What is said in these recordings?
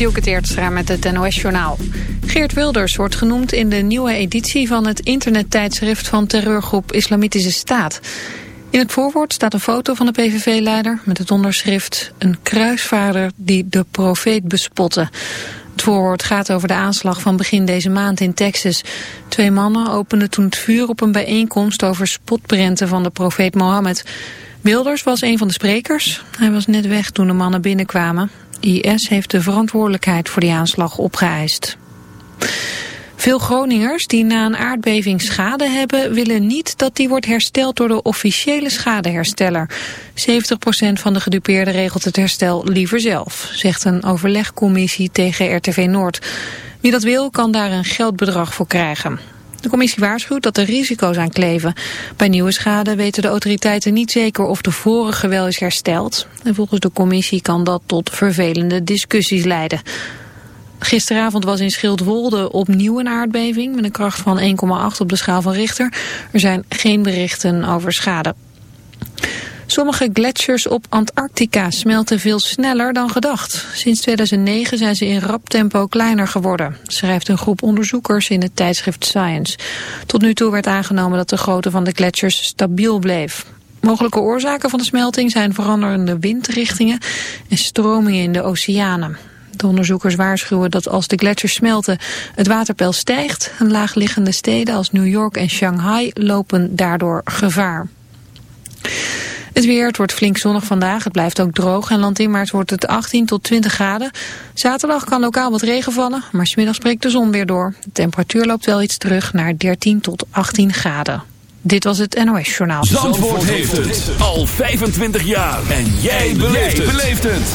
Dielke Teertstra met het NOS-journaal. Geert Wilders wordt genoemd in de nieuwe editie van het internettijdschrift van terreurgroep Islamitische Staat. In het voorwoord staat een foto van de PVV-leider met het onderschrift... een kruisvaarder die de profeet bespotte. Het voorwoord gaat over de aanslag van begin deze maand in Texas. Twee mannen openden toen het vuur op een bijeenkomst over spotprenten van de profeet Mohammed. Wilders was een van de sprekers. Hij was net weg toen de mannen binnenkwamen. IS heeft de verantwoordelijkheid voor die aanslag opgeëist. Veel Groningers die na een aardbeving schade hebben... willen niet dat die wordt hersteld door de officiële schadehersteller. 70% van de gedupeerden regelt het herstel liever zelf... zegt een overlegcommissie tegen RTV Noord. Wie dat wil, kan daar een geldbedrag voor krijgen. De commissie waarschuwt dat er risico's aan kleven. Bij nieuwe schade weten de autoriteiten niet zeker of de vorige wel is hersteld. En volgens de commissie kan dat tot vervelende discussies leiden. Gisteravond was in Schildwolde opnieuw een aardbeving met een kracht van 1,8 op de schaal van Richter. Er zijn geen berichten over schade. Sommige gletsjers op Antarctica smelten veel sneller dan gedacht. Sinds 2009 zijn ze in rap tempo kleiner geworden, schrijft een groep onderzoekers in het tijdschrift Science. Tot nu toe werd aangenomen dat de grootte van de gletsjers stabiel bleef. Mogelijke oorzaken van de smelting zijn veranderende windrichtingen en stromingen in de oceanen. De onderzoekers waarschuwen dat als de gletsjers smelten het waterpeil stijgt en laagliggende steden als New York en Shanghai lopen daardoor gevaar. Het weer, het wordt flink zonnig vandaag. Het blijft ook droog en landinwaarts wordt het 18 tot 20 graden. Zaterdag kan lokaal wat regen vallen, maar smiddags breekt de zon weer door. De temperatuur loopt wel iets terug naar 13 tot 18 graden. Dit was het NOS Journaal. Zandvoort, heeft het al 25 jaar. En jij beleeft het.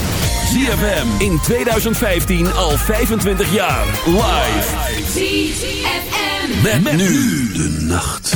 ZFM in 2015 al 25 jaar. Live. ZFM. met nu de nacht.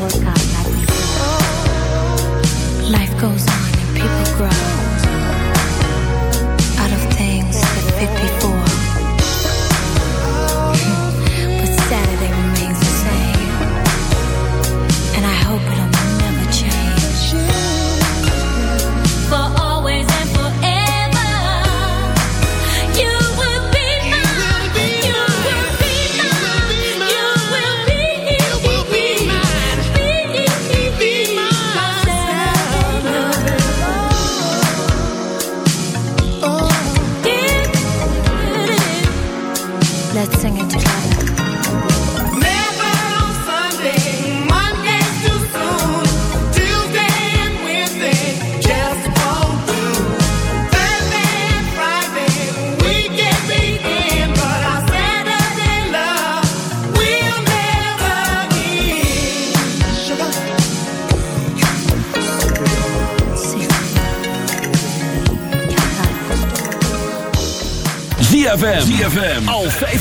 work out like before. Life goes on.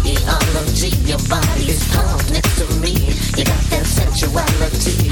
Your body Your body's next to me. You got that sensuality.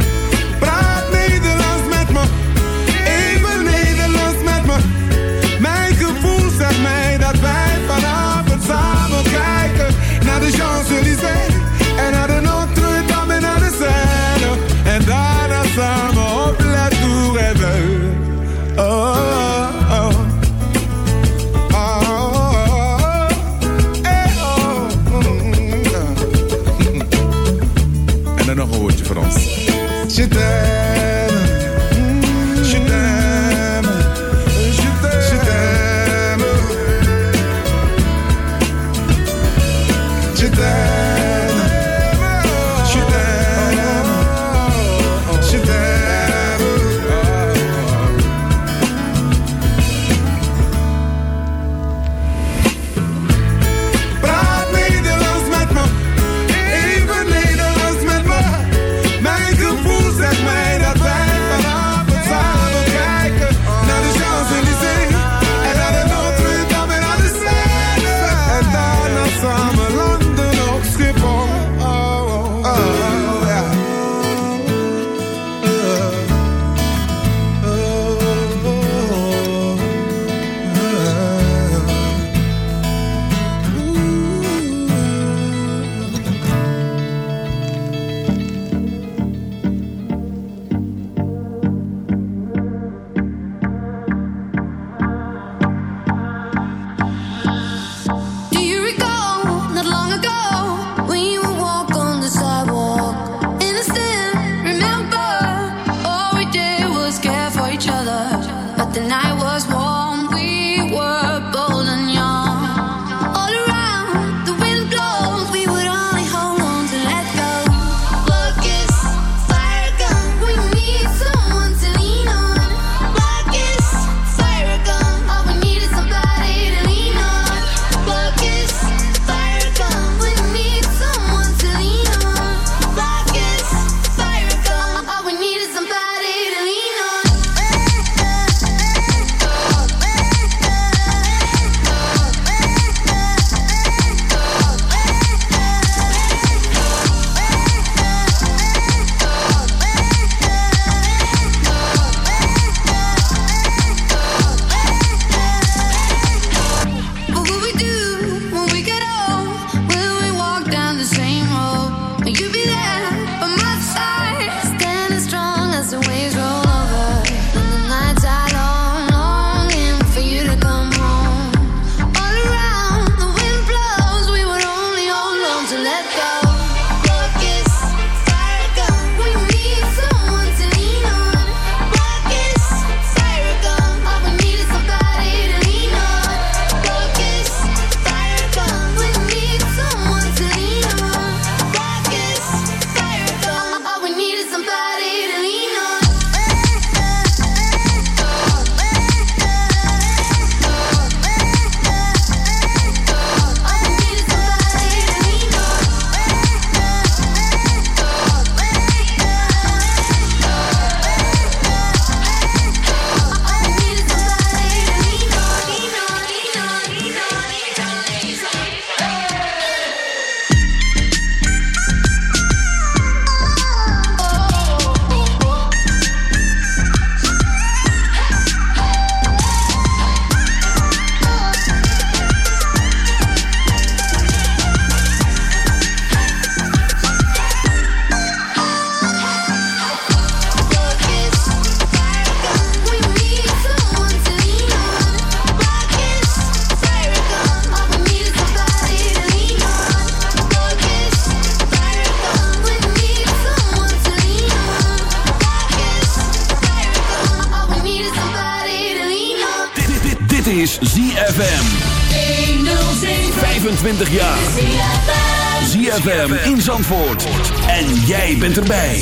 En jij bent erbij.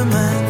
the man.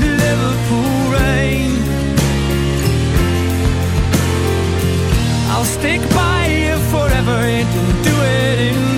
Liverpool. I'll stick by you forever and do it in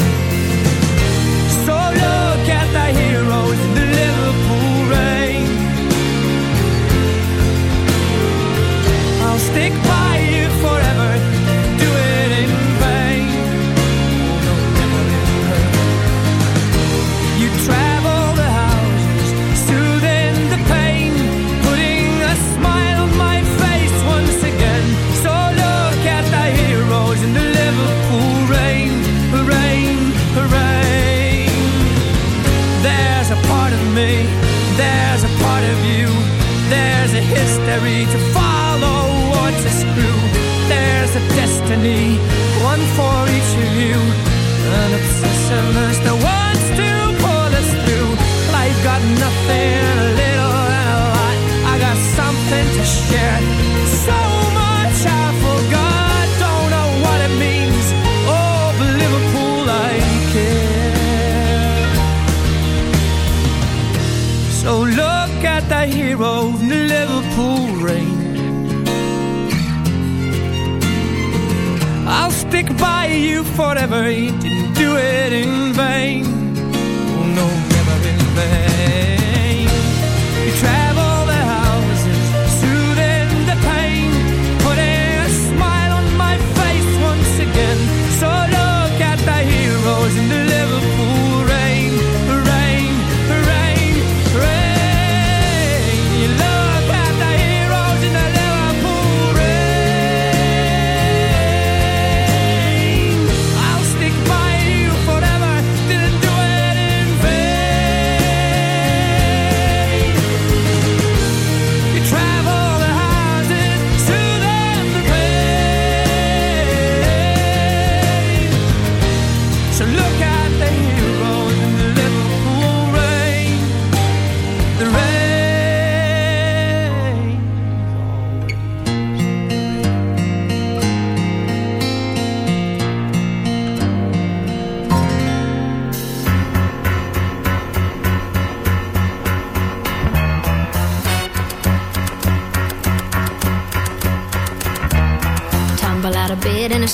Look at